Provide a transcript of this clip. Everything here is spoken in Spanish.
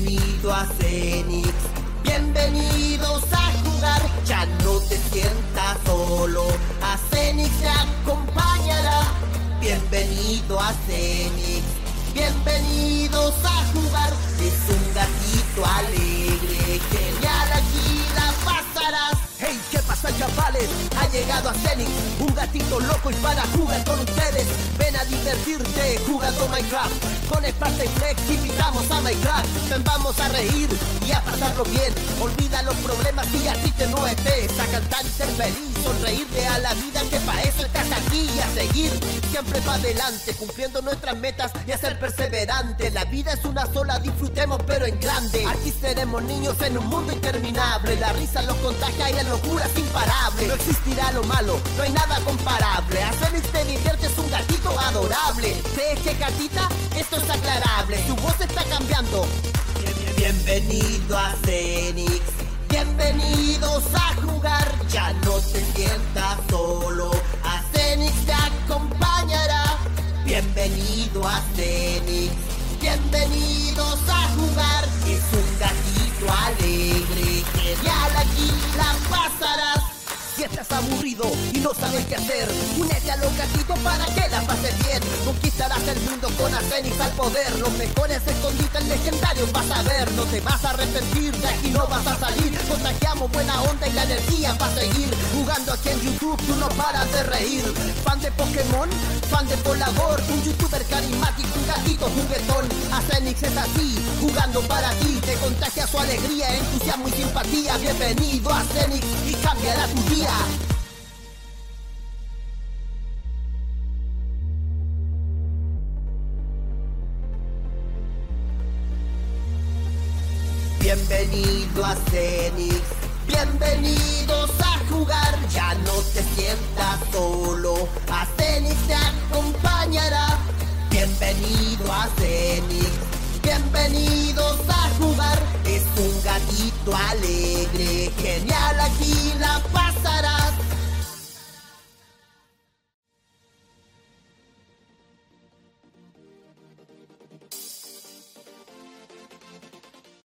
Bienvenido a Cenix, bienvenidos a jugar, ya no te sientas solo, Llegado a Zenith, un gatito loco y para jugar con ustedes. Ven a divertirte jugando Minecraft. Con Sparta y Flex invitamos a Minecraft. Ven, vamos a reír y a pasarlo bien. Olvida los problemas y a ti te no estés. A cantar y ser feliz, sonreírte a la vida que para eso estás aquí a seguir. Siempre para adelante, cumpliendo nuestras metas y a ser perseverante. La vida es una sola, disfrutemos pero en grande. Aquí seremos niños en un mundo interminable. La risa los contagia y la locura es imparable. No existirá lo malo, no hay nada comparable. A Félix te divierte, es un gatito adorable. ¿Te eche gatita? Esto es aclarable. Tu voz está cambiando. Bienvenido a Cenix, bienvenidos a jugar, ya no te sientas solo, a Cenix te acompañará. Bienvenido a Cenix, bienvenidos a jugar, es un gatito alegre, genial aquí la pasarás. Si estás aburrido y no sabes qué hacer, únete a los gatitos para que la pases bien. Conquistarás el mundo con Acenix al poder. Los mejores escondites legendarios vas a ver. No te vas a arrepentir, de aquí no vas a salir. Contagiamos buena onda y la energía va a seguir. Jugando aquí en YouTube, tú no paras de reír. Fan de Pokémon, fan de Polagor, un youtuber carismático, un gatito juguetón. Acenix es así, jugando para ti. Te contagia su alegría, entusiasmo y simpatía. Bienvenido a Acenix y cambiará tu día. Bienvenido a Cenix, bienvenidos a jugar, ya no te sientas solo, a Cenix te acompañará. Bienvenido a Cenix, bienvenidos a jugar, es un gatito alegre, genial aquí la pasará.